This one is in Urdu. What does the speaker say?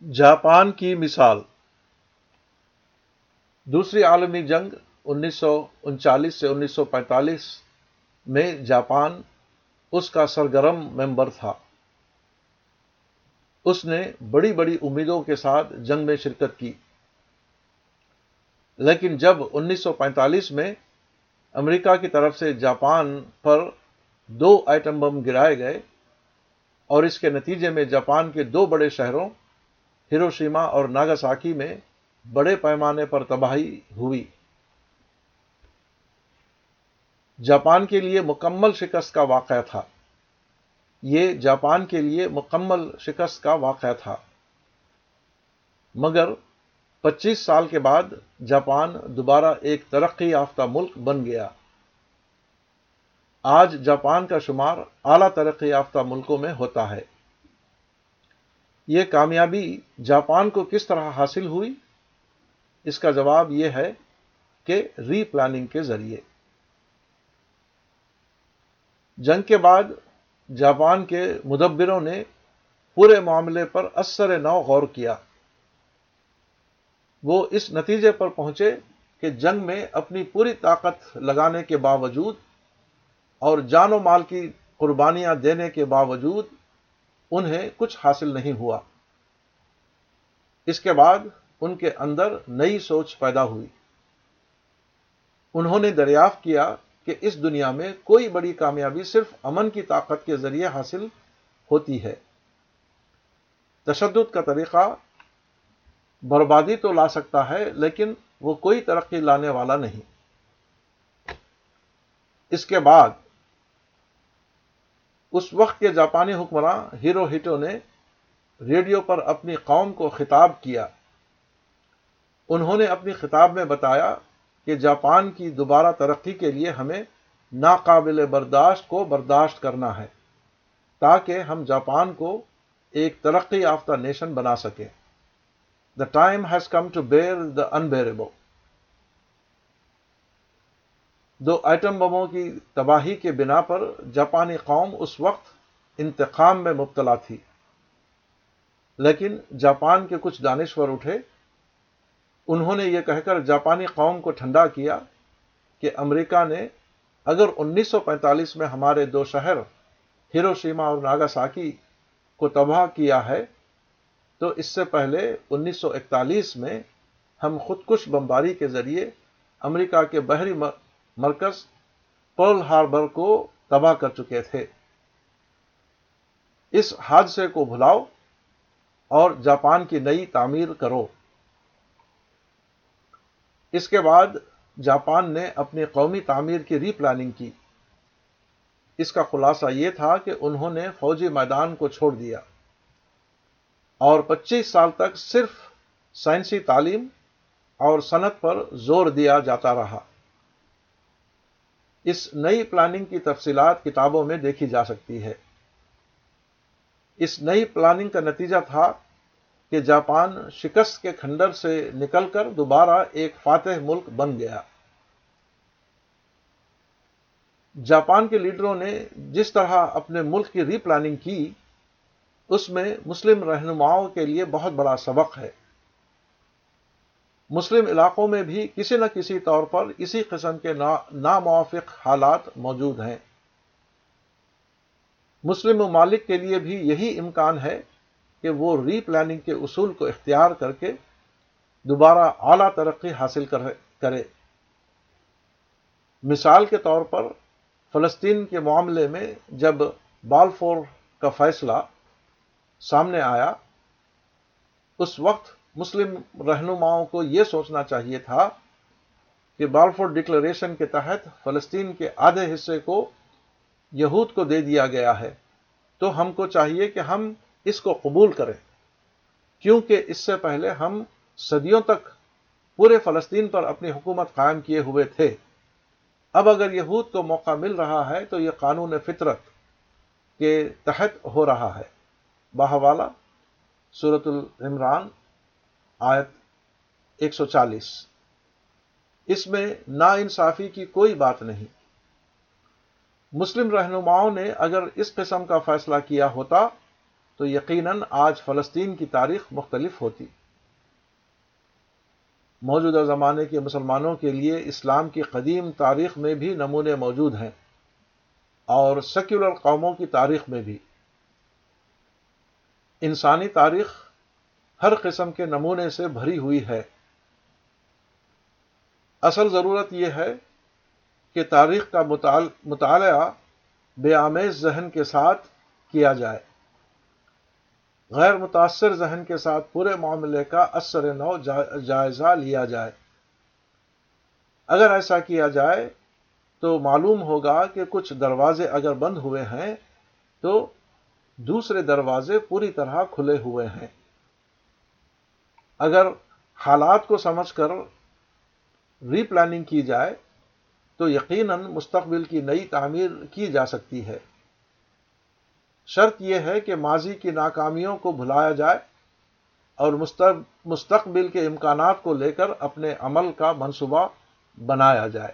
جاپان کی مثال۔ دوسری عالمی جنگ انیس سو انچالیس سے انیس سو پینتالیس میں جاپان اس کا سرگرم ممبر تھا۔ اس نے بڑی بڑی امیدوں کے ساتھ جنگ میں شرکت کی۔ لیکن جب انیس سو پینتالیس میں امریکہ کی طرف سے جاپان پر دو آئٹم بم گرائے گئے اور اس کے نتیجے میں جاپان کے دو بڑے شہروں ہیروشیما اور ناگاساکی میں بڑے پیمانے پر تباہی ہوئی۔ جاپان کے لیے مکمل شکست کا واقعہ تھا۔ یہ جاپان کے لیے مکمل شکست کا واقعہ تھا۔ مگر پچیس سال کے بعد جاپان دوبارہ ایک ترقی یافتہ ملک بن گیا۔ آج جاپان کا شمار اعلی ترقی یافتہ ملکوں میں ہوتا ہے۔ یہ کامیابی جاپان کو کس طرح حاصل ہوئی؟ اس کا جواب یہ ہے کہ ری پلاننگ کے ذریعے۔ جنگ کے بعد جاپان کے مدبروں نے پورے معاملے پر اثر نو غور کیا۔ وہ اس نتیجے پر پہنچے کہ جنگ میں اپنی پوری طاقت لگانے کے باوجود اور جان و مال کی قربانیاں دینے کے باوجود انہیں کچھ حاصل نہیں ہوا۔ اس کے بعد ان کے اندر نئی سوچ پیدا ہوئی۔ انہوں نے دریافت کیا کہ اس دنیا میں کوئی بڑی کامیابی صرف امن کی طاقت کے ذریعے حاصل ہوتی ہے۔ تشدد کا طریقہ بربادی تو لا سکتا ہے، لیکن وہ کوئی ترقی لانے والا نہیں۔ اس کے بعد اس وقت کے جاپانی حکمراں ہیرو ہیٹو نے ریڈیو پر اپنی قوم کو خطاب کیا۔ انہوں نے اپنی خطاب میں بتایا کہ جاپان کی دوبارہ ترقی کے لیے ہمیں ناقابل برداشت کو برداشت کرنا ہے تاکہ ہم جاپان کو ایک ترقی یافتہ نیشن بنا سکیں۔ The time has come to bear the unbearable do atom بموں کی تباہی کے بنا پر جاپانی قوم اس وقت انتقام میں مبتلا تھی۔ لیکن جاپان کے کچھ دانشور اٹھے۔ انہوں نے یہ کہہ کر جاپانی قوم کو ٹھنڈا کیا کہ امریکہ نے اگر انیس سو پینتالیس میں ہمارے دو شہر ہیروشیما اور ناگاساکی کو تباہ کیا ہے، تو اس سے پہلے انیس سو اکتالیس میں ہم خودکش بمباری کے ذریعے امریکہ کے بحری مرکز پرل ہاربر کو تباہ کر چکے تھے۔ اس حادثے کو بھلاؤ اور جاپان کی نئی تعمیر کرو۔ اس کے بعد جاپان نے اپنی قومی تعمیر کی ری پلاننگ کی۔ اس کا خلاصہ یہ تھا کہ انہوں نے فوجی میدان کو چھوڑ دیا۔ اور پچیس سال تک صرف سائنسی تعلیم اور صنعت پر زور دیا جاتا رہا۔ اس نئی پلاننگ کی تفصیلات کتابوں میں دیکھی جا سکتی ہے۔ اس نئی پلاننگ کا نتیجہ تھا کہ جاپان شکست کے کھنڈر سے نکل کر دوبارہ ایک فاتح ملک بن گیا۔ جاپان کے لیڈروں نے جس طرح اپنے ملک کی ری پلاننگ کی، اس میں مسلم رہنماؤں کے لیے بہت بڑا سبق ہے۔ مسلم علاقوں میں بھی کسی نہ کسی طور پر اسی قسم کے ناموافق حالات موجود ہیں۔ مسلم ممالک کے لیے بھی یہی امکان ہے کہ وہ ری پلاننگ کے اصول کو اختیار کر کے دوبارہ اعلی ترقی حاصل کرے۔ مثال کے طور پر فلسطین کے معاملے میں جب بالفور کا فیصلہ سامنے آیا، اس وقت مسلم رہنماؤں کو یہ سوچنا چاہیے تھا کہ بالفور ڈکلریشن کے تحت فلسطین کے آدھے حصے کو یہود کو دے دیا گیا ہے، تو ہم کو چاہیے کہ ہم اس کو قبول کریں۔ کیونکہ اس سے پہلے ہم صدیوں تک پورے فلسطین پر اپنی حکومت قائم کیے ہوئے تھے۔ اب اگر یہود کو موقع مل رہا ہے تو یہ قانون فطرت کے تحت ہو رہا ہے۔ باہوالا صورت العمران آیت ایک سو چالیس۔ اس میں نا انصافی کی کوئی بات نہیں۔ مسلم رہنماؤں نے اگر اس قسم کا فیصلہ کیا ہوتا تو یقیناً آج فلسطین کی تاریخ مختلف ہوتی۔ موجودہ زمانے کے مسلمانوں کے لیے اسلام کی قدیم تاریخ میں بھی نمونے موجود ہیں اور سیکولر قوموں کی تاریخ میں بھی۔ انسانی تاریخ ہر قسم کے نمونے سے بھری ہوئی ہے۔ اصل ضرورت یہ ہے کہ تاریخ کا مطالعہ بے آمیز ذہن کے ساتھ کیا جائے۔ غیر متاثر ذہن کے ساتھ پورے معاملے کا اثر نو جائزہ لیا جائے۔ اگر ایسا کیا جائے تو معلوم ہوگا کہ کچھ دروازے اگر بند ہوئے ہیں تو دوسرے دروازے پوری طرح کھلے ہوئے ہیں۔ اگر حالات کو سمجھ کر ری پلاننگ کی جائے تو یقیناً مستقبل کی نئی تعمیر کی جا سکتی ہے۔ شرط یہ ہے کہ ماضی کی ناکامیوں کو بھلایا جائے اور مستقبل کے امکانات کو لے کر اپنے عمل کا منصوبہ بنایا جائے۔